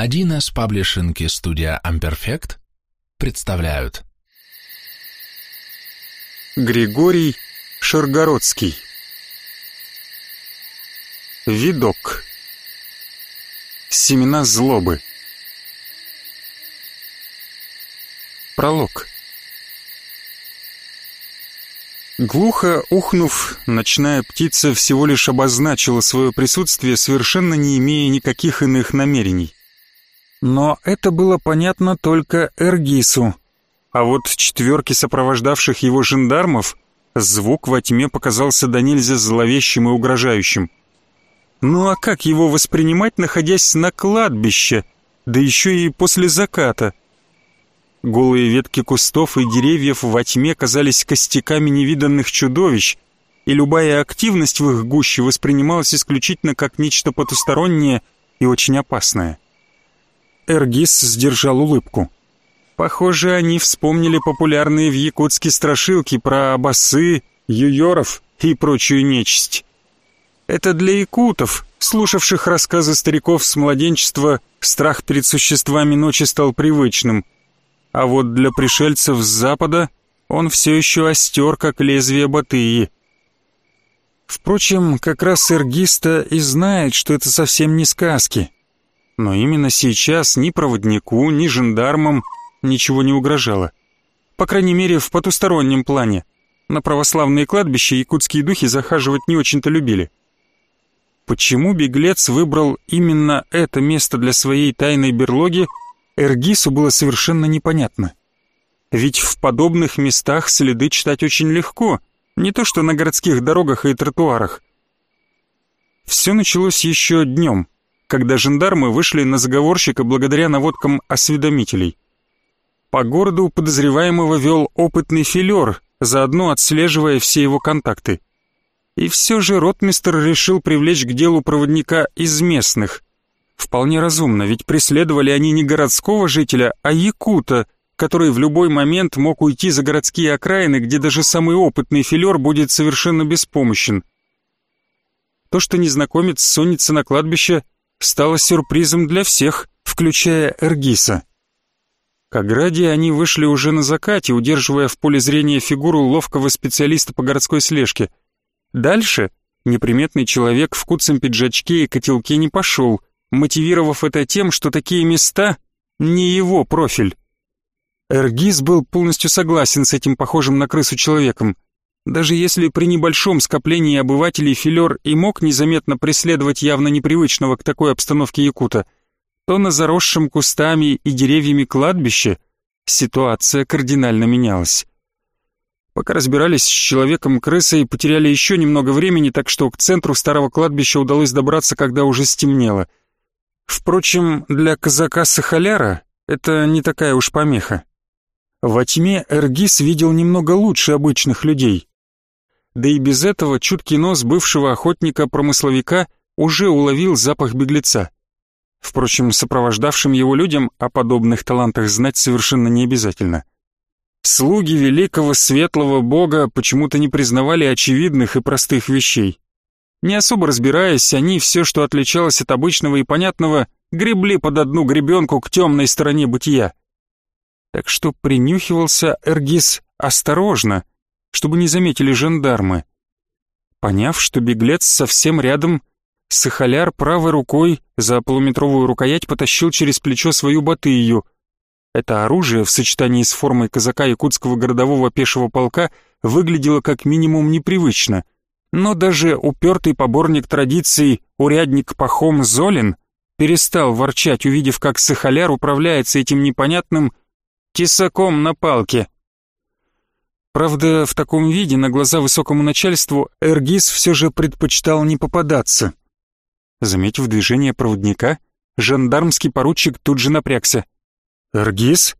Один из паблишинки студия Amperfect представляют. Григорий Шаргородский. Видок. Семена злобы. Пролог. Глухо ухнув, ночная птица всего лишь обозначила свое присутствие, совершенно не имея никаких иных намерений. Но это было понятно только Эргису, а вот четверке сопровождавших его жандармов звук во тьме показался до нельзя зловещим и угрожающим. Ну а как его воспринимать, находясь на кладбище, да еще и после заката? Голые ветки кустов и деревьев во тьме казались костяками невиданных чудовищ, и любая активность в их гуще воспринималась исключительно как нечто потустороннее и очень опасное. Эргис сдержал улыбку. Похоже, они вспомнили популярные в Якутске страшилки про басы, юйоров и прочую нечисть. Это для якутов, слушавших рассказы стариков с младенчества, страх перед существами ночи стал привычным – а вот для пришельцев с запада он все еще остер, как лезвие батыи. Впрочем, как раз Сергиста и знает, что это совсем не сказки. Но именно сейчас ни проводнику, ни жандармам ничего не угрожало. По крайней мере, в потустороннем плане. На православные кладбища якутские духи захаживать не очень-то любили. Почему беглец выбрал именно это место для своей тайной берлоги – Эргису было совершенно непонятно. Ведь в подобных местах следы читать очень легко, не то что на городских дорогах и тротуарах. Все началось еще днем, когда жандармы вышли на заговорщика благодаря наводкам осведомителей. По городу подозреваемого вел опытный филер, заодно отслеживая все его контакты. И все же ротмистр решил привлечь к делу проводника из местных, Вполне разумно, ведь преследовали они не городского жителя, а якута, который в любой момент мог уйти за городские окраины, где даже самый опытный филер будет совершенно беспомощен. То, что незнакомец сунется на кладбище, стало сюрпризом для всех, включая Эргиса. К ограде они вышли уже на закате, удерживая в поле зрения фигуру ловкого специалиста по городской слежке. Дальше неприметный человек в куцем пиджачке и котелке не пошел, мотивировав это тем, что такие места не его профиль. Эргиз был полностью согласен с этим похожим на крысу человеком. Даже если при небольшом скоплении обывателей Филер и мог незаметно преследовать явно непривычного к такой обстановке якута, то на заросшем кустами и деревьями кладбище ситуация кардинально менялась. Пока разбирались с человеком-крысой, потеряли еще немного времени, так что к центру старого кладбища удалось добраться, когда уже стемнело — Впрочем, для казака-сахаляра это не такая уж помеха. Во тьме Эргис видел немного лучше обычных людей. Да и без этого чуткий нос бывшего охотника-промысловика уже уловил запах беглеца. Впрочем, сопровождавшим его людям о подобных талантах знать совершенно не обязательно. Слуги великого светлого бога почему-то не признавали очевидных и простых вещей. Не особо разбираясь, они все, что отличалось от обычного и понятного, гребли под одну гребенку к темной стороне бытия. Так что принюхивался Эргис осторожно, чтобы не заметили жандармы. Поняв, что беглец совсем рядом, Сахаляр правой рукой за полуметровую рукоять потащил через плечо свою батыю. Это оружие в сочетании с формой казака якутского городового пешего полка выглядело как минимум непривычно — но даже упертый поборник традиций урядник Пахом Золин перестал ворчать, увидев, как Сахаляр управляется этим непонятным тесаком на палке. Правда, в таком виде на глаза высокому начальству Эргиз все же предпочитал не попадаться. Заметив движение проводника, жандармский поручик тут же напрягся. «Эргиз?»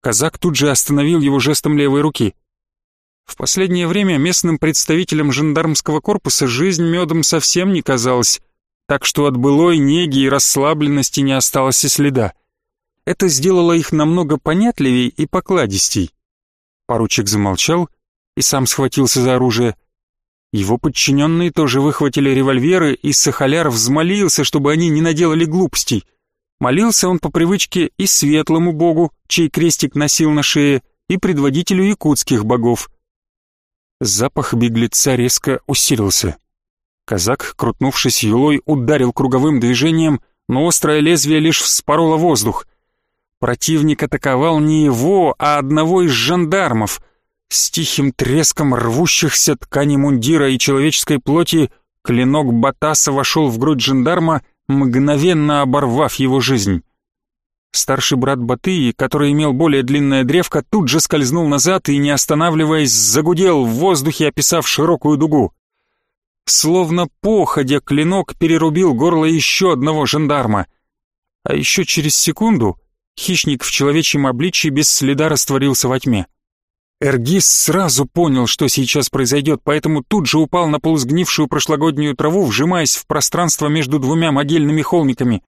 Казак тут же остановил его жестом левой руки – в последнее время местным представителям жандармского корпуса жизнь медом совсем не казалась, так что от былой неги и расслабленности не осталось и следа. Это сделало их намного понятливей и покладистей. Поручик замолчал и сам схватился за оружие. Его подчиненные тоже выхватили револьверы, и Сахаляр взмолился, чтобы они не наделали глупостей. Молился он по привычке и светлому богу, чей крестик носил на шее, и предводителю якутских богов. Запах беглеца резко усилился. Казак, крутнувшись юлой, ударил круговым движением, но острое лезвие лишь вспороло воздух. Противник атаковал не его, а одного из жандармов. С тихим треском рвущихся ткани мундира и человеческой плоти клинок Батаса вошел в грудь жандарма, мгновенно оборвав его жизнь. Старший брат Батыи, который имел более длинное древко, тут же скользнул назад и, не останавливаясь, загудел в воздухе, описав широкую дугу. Словно походя, клинок перерубил горло еще одного жандарма. А еще через секунду хищник в человечьем обличье без следа растворился во тьме. Эргис сразу понял, что сейчас произойдет, поэтому тут же упал на полусгнившую прошлогоднюю траву, вжимаясь в пространство между двумя могильными холмиками.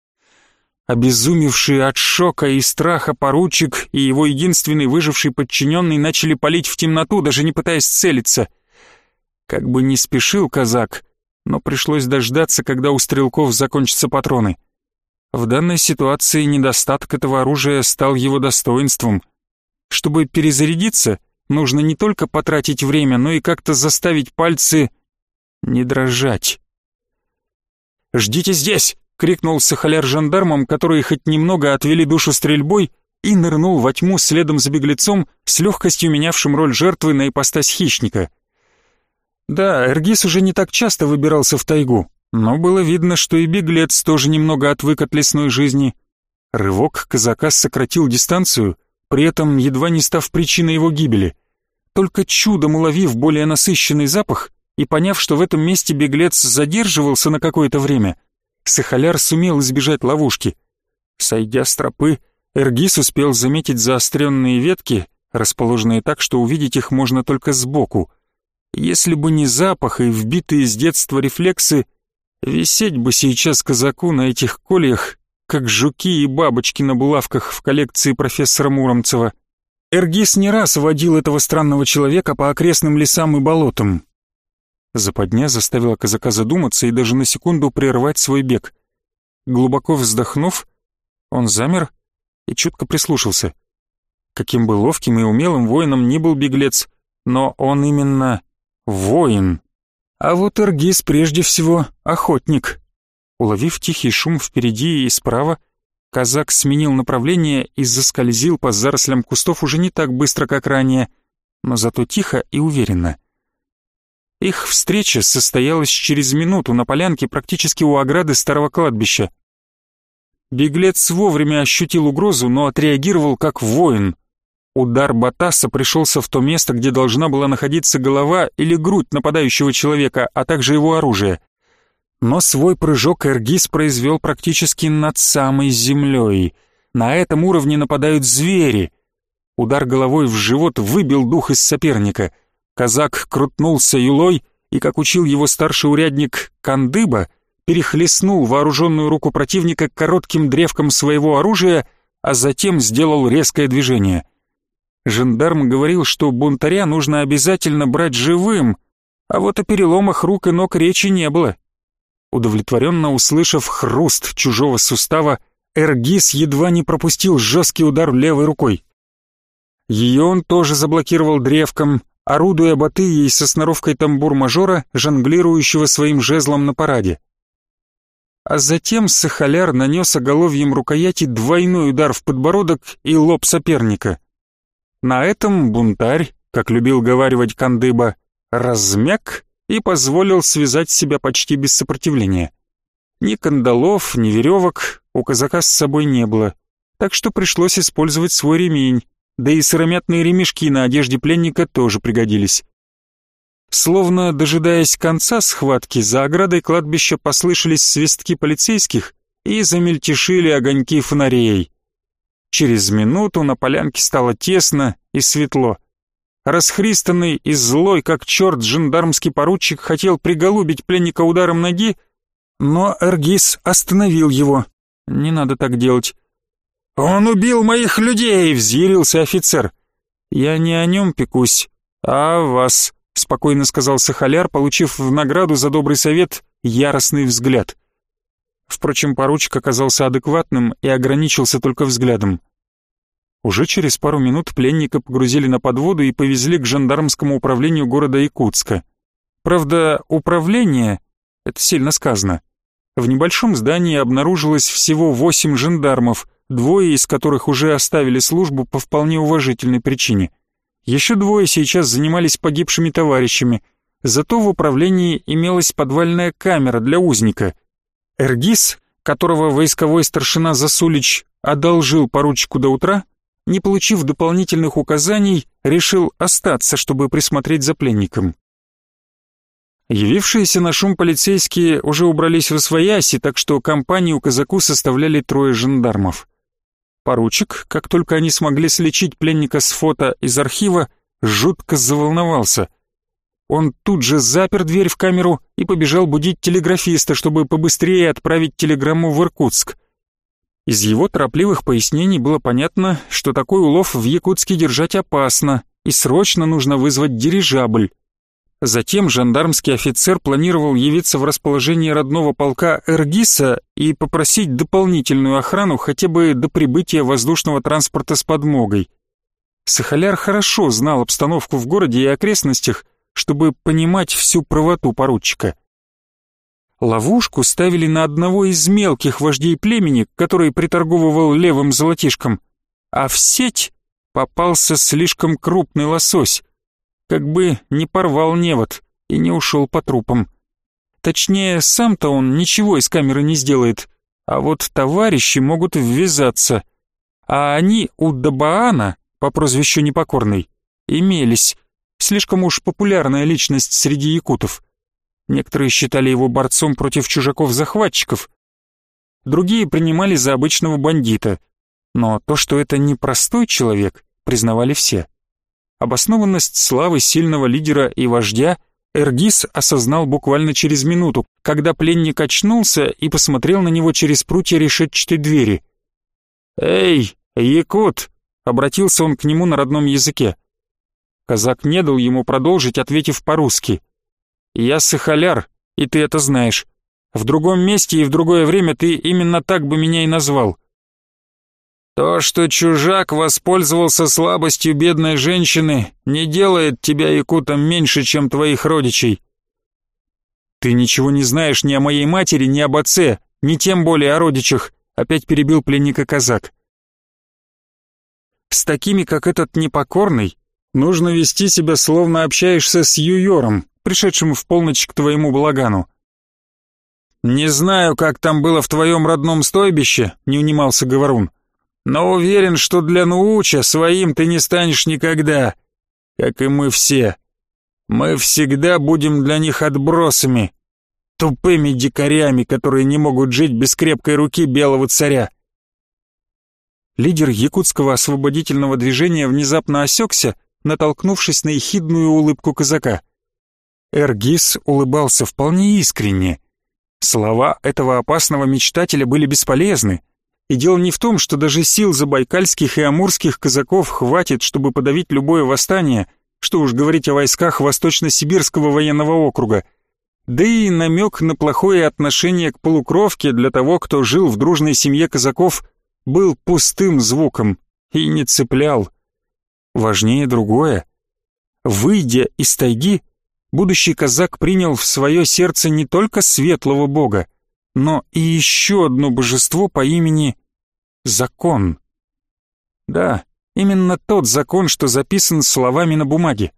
Обезумевший от шока и страха поручик и его единственный выживший подчиненный начали палить в темноту, даже не пытаясь целиться. Как бы не спешил казак, но пришлось дождаться, когда у стрелков закончатся патроны. В данной ситуации недостаток этого оружия стал его достоинством. Чтобы перезарядиться, нужно не только потратить время, но и как-то заставить пальцы не дрожать. «Ждите здесь!» — крикнул Сахаляр жандармам, которые хоть немного отвели душу стрельбой, и нырнул во тьму следом за беглецом, с легкостью менявшим роль жертвы на ипостась хищника. Да, Эргис уже не так часто выбирался в тайгу, но было видно, что и беглец тоже немного отвык от лесной жизни. Рывок казака сократил дистанцию — при этом едва не став причиной его гибели. Только чудом уловив более насыщенный запах и поняв, что в этом месте беглец задерживался на какое-то время, Сахаляр сумел избежать ловушки. Сойдя с тропы, Эргис успел заметить заостренные ветки, расположенные так, что увидеть их можно только сбоку. Если бы не запах и вбитые с детства рефлексы, висеть бы сейчас казаку на этих кольях как жуки и бабочки на булавках в коллекции профессора Муромцева. Эргис не раз водил этого странного человека по окрестным лесам и болотам. Западня заставила казака задуматься и даже на секунду прервать свой бег. Глубоко вздохнув, он замер и чутко прислушался. Каким бы ловким и умелым воином ни был беглец, но он именно воин. А вот Эргис прежде всего охотник. Уловив тихий шум впереди и справа, казак сменил направление и заскользил по зарослям кустов уже не так быстро, как ранее, но зато тихо и уверенно. Их встреча состоялась через минуту на полянке практически у ограды старого кладбища. Беглец вовремя ощутил угрозу, но отреагировал как воин. Удар Батаса пришелся в то место, где должна была находиться голова или грудь нападающего человека, а также его оружие но свой прыжок Эргис произвел практически над самой землей. На этом уровне нападают звери. Удар головой в живот выбил дух из соперника. Казак крутнулся юлой и, как учил его старший урядник Кандыба, перехлестнул вооруженную руку противника коротким древком своего оружия, а затем сделал резкое движение. Жандарм говорил, что бунтаря нужно обязательно брать живым, а вот о переломах рук и ног речи не было. Удовлетворенно услышав хруст чужого сустава, Эргис едва не пропустил жесткий удар левой рукой. Ее он тоже заблокировал древком, орудуя батыей со сноровкой тамбур-мажора, жонглирующего своим жезлом на параде. А затем Сахаляр нанес оголовьем рукояти двойной удар в подбородок и лоб соперника. На этом бунтарь, как любил говаривать Кандыба, размяк и позволил связать себя почти без сопротивления. Ни кандалов, ни веревок у казака с собой не было, так что пришлось использовать свой ремень, да и сыромятные ремешки на одежде пленника тоже пригодились. Словно дожидаясь конца схватки, за оградой кладбища послышались свистки полицейских и замельтешили огоньки фонарей. Через минуту на полянке стало тесно и светло. Расхристанный и злой, как черт, жандармский поручик хотел приголубить пленника ударом ноги, но Эргис остановил его. «Не надо так делать». «Он убил моих людей!» — взъярился офицер. «Я не о нем пекусь, а о вас», — спокойно сказал Сахаляр, получив в награду за добрый совет яростный взгляд. Впрочем, поручик оказался адекватным и ограничился только взглядом. Уже через пару минут пленника погрузили на подводу и повезли к жандармскому управлению города Якутска. Правда, управление — это сильно сказано. В небольшом здании обнаружилось всего восемь жандармов, двое из которых уже оставили службу по вполне уважительной причине. Еще двое сейчас занимались погибшими товарищами, зато в управлении имелась подвальная камера для узника. Эргис, которого войсковой старшина Засулич одолжил поручику до утра, не получив дополнительных указаний, решил остаться, чтобы присмотреть за пленником. Явившиеся на шум полицейские уже убрались в освояси, так что компанию казаку составляли трое жандармов. Поручик, как только они смогли слечить пленника с фото из архива, жутко заволновался. Он тут же запер дверь в камеру и побежал будить телеграфиста, чтобы побыстрее отправить телеграмму в Иркутск. Из его торопливых пояснений было понятно, что такой улов в Якутске держать опасно, и срочно нужно вызвать дирижабль. Затем жандармский офицер планировал явиться в расположение родного полка Эргиса и попросить дополнительную охрану хотя бы до прибытия воздушного транспорта с подмогой. Сахаляр хорошо знал обстановку в городе и окрестностях, чтобы понимать всю правоту поручика. Ловушку ставили на одного из мелких вождей племени, который приторговывал левым золотишком, а в сеть попался слишком крупный лосось, как бы не порвал невод и не ушел по трупам. Точнее, сам-то он ничего из камеры не сделает, а вот товарищи могут ввязаться. А они у Дабаана, по прозвищу Непокорный, имелись. Слишком уж популярная личность среди якутов. Некоторые считали его борцом против чужаков-захватчиков, другие принимали за обычного бандита. Но то, что это не простой человек, признавали все. Обоснованность славы сильного лидера и вождя Эргис осознал буквально через минуту, когда пленник очнулся и посмотрел на него через прутья решетчатой двери. «Эй, Якут!» — обратился он к нему на родном языке. Казак не дал ему продолжить, ответив по-русски. Я Сахаляр, и ты это знаешь. В другом месте и в другое время ты именно так бы меня и назвал. То, что чужак воспользовался слабостью бедной женщины, не делает тебя якутом меньше, чем твоих родичей. Ты ничего не знаешь ни о моей матери, ни об отце, ни тем более о родичах, опять перебил пленника казак. С такими, как этот непокорный, нужно вести себя, словно общаешься с юйором, пришедшим в полночь к твоему балагану. «Не знаю, как там было в твоем родном стойбище», — не унимался Говорун, «но уверен, что для Нууча своим ты не станешь никогда, как и мы все. Мы всегда будем для них отбросами, тупыми дикарями, которые не могут жить без крепкой руки белого царя». Лидер якутского освободительного движения внезапно осекся, натолкнувшись на ехидную улыбку казака. Эргис улыбался вполне искренне. Слова этого опасного мечтателя были бесполезны. И дело не в том, что даже сил забайкальских и амурских казаков хватит, чтобы подавить любое восстание, что уж говорить о войсках Восточно-Сибирского военного округа. Да и намек на плохое отношение к полукровке для того, кто жил в дружной семье казаков, был пустым звуком и не цеплял. Важнее другое. Выйдя из тайги, будущий казак принял в свое сердце не только светлого бога, но и еще одно божество по имени Закон. Да, именно тот закон, что записан словами на бумаге.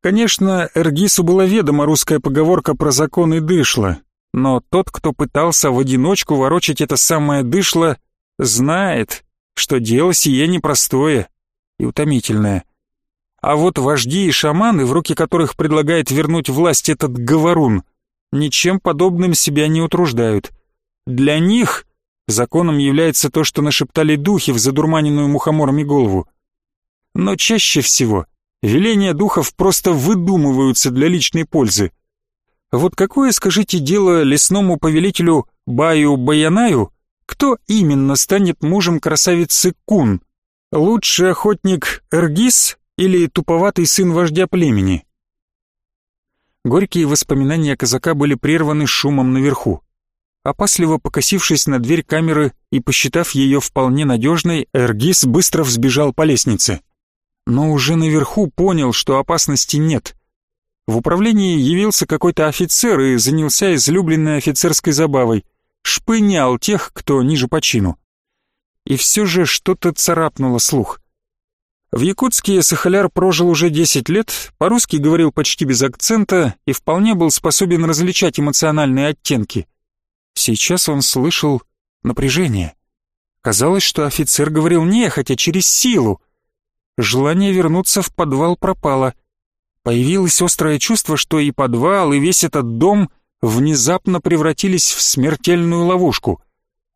Конечно, Эргису была ведома русская поговорка про закон и дышло, но тот, кто пытался в одиночку ворочать это самое дышло, знает, что дело сие непростое и утомительное. А вот вожди и шаманы, в руки которых предлагает вернуть власть этот говорун, ничем подобным себя не утруждают. Для них законом является то, что нашептали духи в задурманенную мухоморами голову. Но чаще всего веления духов просто выдумываются для личной пользы. Вот какое, скажите, дело лесному повелителю Баю Баянаю, кто именно станет мужем красавицы Кун? Лучший охотник Эргис или туповатый сын вождя племени. Горькие воспоминания казака были прерваны шумом наверху. Опасливо покосившись на дверь камеры и посчитав ее вполне надежной, Эргис быстро взбежал по лестнице. Но уже наверху понял, что опасности нет. В управлении явился какой-то офицер и занялся излюбленной офицерской забавой. Шпынял тех, кто ниже по чину. И все же что-то царапнуло слух. В Якутске Сахаляр прожил уже 10 лет, по-русски говорил почти без акцента и вполне был способен различать эмоциональные оттенки. Сейчас он слышал напряжение. Казалось, что офицер говорил нехотя, через силу. Желание вернуться в подвал пропало. Появилось острое чувство, что и подвал, и весь этот дом внезапно превратились в смертельную ловушку.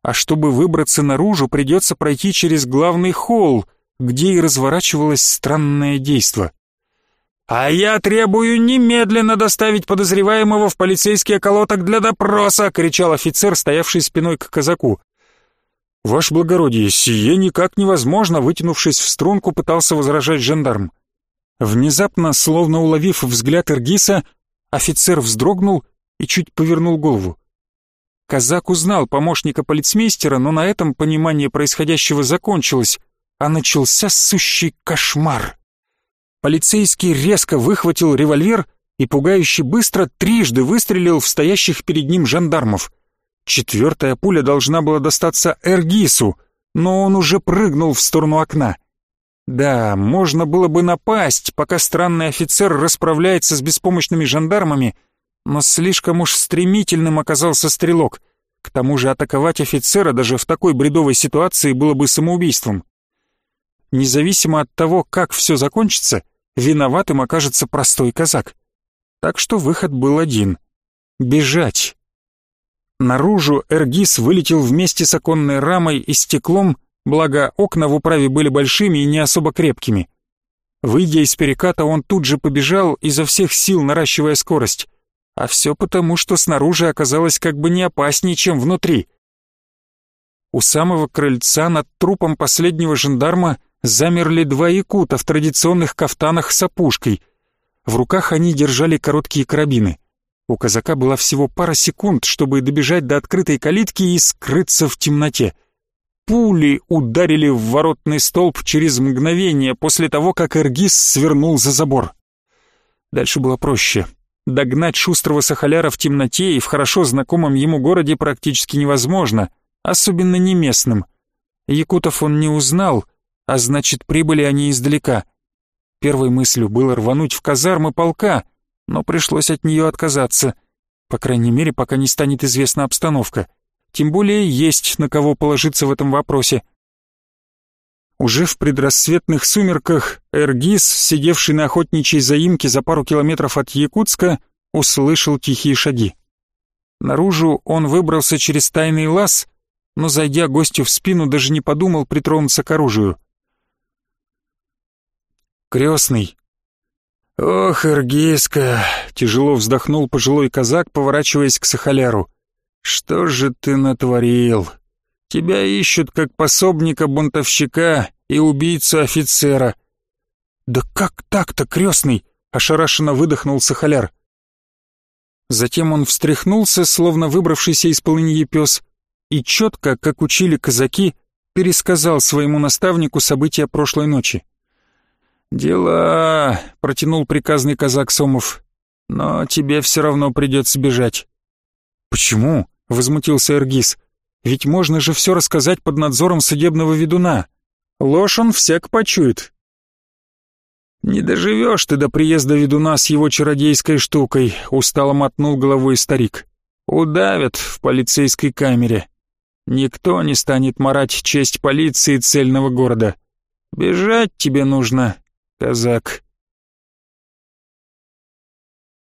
А чтобы выбраться наружу, придется пройти через главный холл, где и разворачивалось странное действо. «А я требую немедленно доставить подозреваемого в полицейский околоток для допроса!» — кричал офицер, стоявший спиной к казаку. «Ваше благородие, сие никак невозможно!» — вытянувшись в струнку, пытался возражать жандарм. Внезапно, словно уловив взгляд Эргиса, офицер вздрогнул и чуть повернул голову. Казак узнал помощника полицмейстера, но на этом понимание происходящего закончилось — а начался сущий кошмар. Полицейский резко выхватил револьвер и пугающе быстро трижды выстрелил в стоящих перед ним жандармов. Четвертая пуля должна была достаться Эргису, но он уже прыгнул в сторону окна. Да, можно было бы напасть, пока странный офицер расправляется с беспомощными жандармами, но слишком уж стремительным оказался стрелок. К тому же атаковать офицера даже в такой бредовой ситуации было бы самоубийством. Независимо от того, как все закончится, виноватым окажется простой казак. Так что выход был один — бежать. Наружу Эргис вылетел вместе с оконной рамой и стеклом, благо окна в управе были большими и не особо крепкими. Выйдя из переката, он тут же побежал, изо всех сил наращивая скорость. А все потому, что снаружи оказалось как бы не опаснее, чем внутри. У самого крыльца над трупом последнего жандарма замерли два якута в традиционных кафтанах с опушкой. В руках они держали короткие карабины. У казака была всего пара секунд, чтобы добежать до открытой калитки и скрыться в темноте. Пули ударили в воротный столб через мгновение после того, как Эргис свернул за забор. Дальше было проще. Догнать шустрого сахаляра в темноте и в хорошо знакомом ему городе практически невозможно, особенно не местным. Якутов он не узнал, а значит, прибыли они издалека. Первой мыслью было рвануть в казармы полка, но пришлось от нее отказаться, по крайней мере, пока не станет известна обстановка. Тем более есть на кого положиться в этом вопросе. Уже в предрассветных сумерках Эргиз, сидевший на охотничьей заимке за пару километров от Якутска, услышал тихие шаги. Наружу он выбрался через тайный лаз, но, зайдя гостю в спину, даже не подумал притронуться к оружию крестный. «Ох, Иргиска!» — тяжело вздохнул пожилой казак, поворачиваясь к Сахаляру. «Что же ты натворил? Тебя ищут как пособника бунтовщика и убийцу офицера». «Да как так-то, крестный?» — ошарашенно выдохнул Сахаляр. Затем он встряхнулся, словно выбравшийся из полыньи пес, и четко, как учили казаки, пересказал своему наставнику события прошлой ночи. «Дела», — протянул приказный казак Сомов, — «но тебе все равно придется бежать». «Почему?» — возмутился Эргиз. «Ведь можно же все рассказать под надзором судебного ведуна. Ложь он всяк почует». «Не доживешь ты до приезда ведуна с его чародейской штукой», — устало мотнул головой старик. «Удавят в полицейской камере. Никто не станет марать честь полиции цельного города. Бежать тебе нужно, казак.